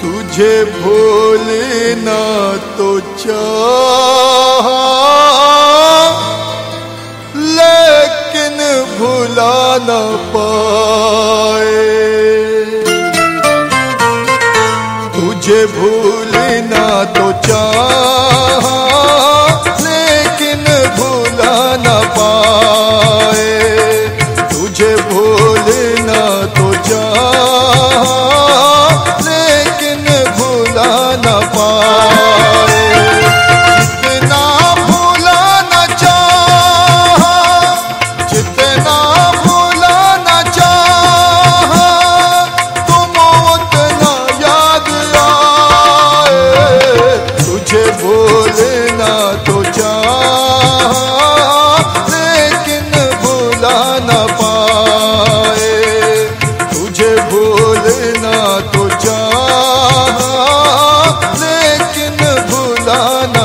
तुझे भूलना तो चाह। लेकिन भुला न पाए। तुझे भूलना तो चाह।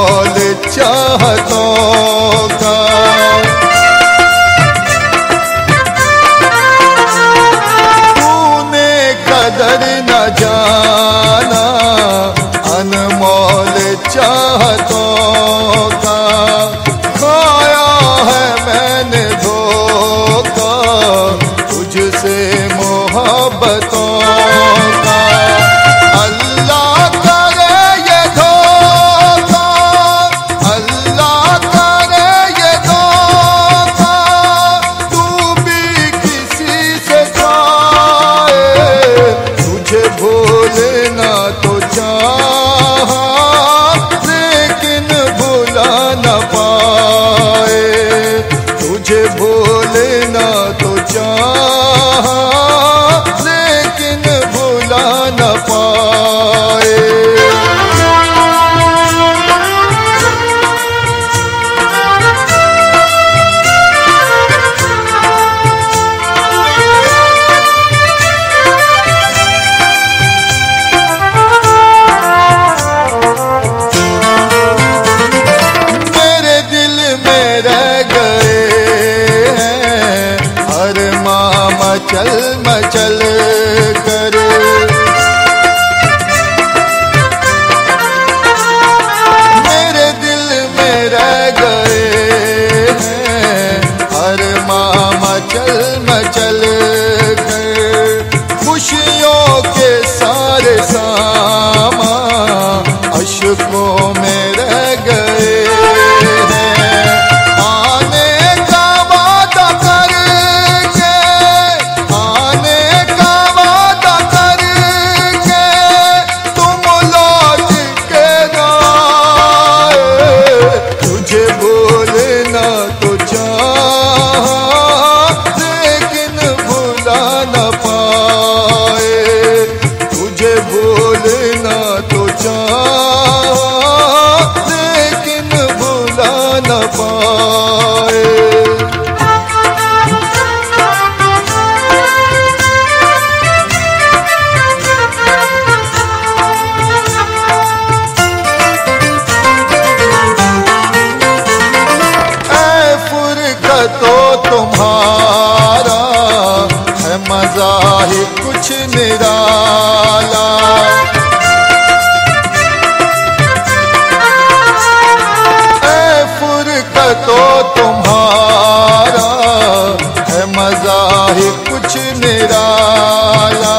मोल चाहतों का। तूने कदर न जाना अनमोल चाहतों का। चल बोलना तो चाह राह कुछ निराला। ऐ फुर तो तुम्हारा है मज़ा है कुछ निराला।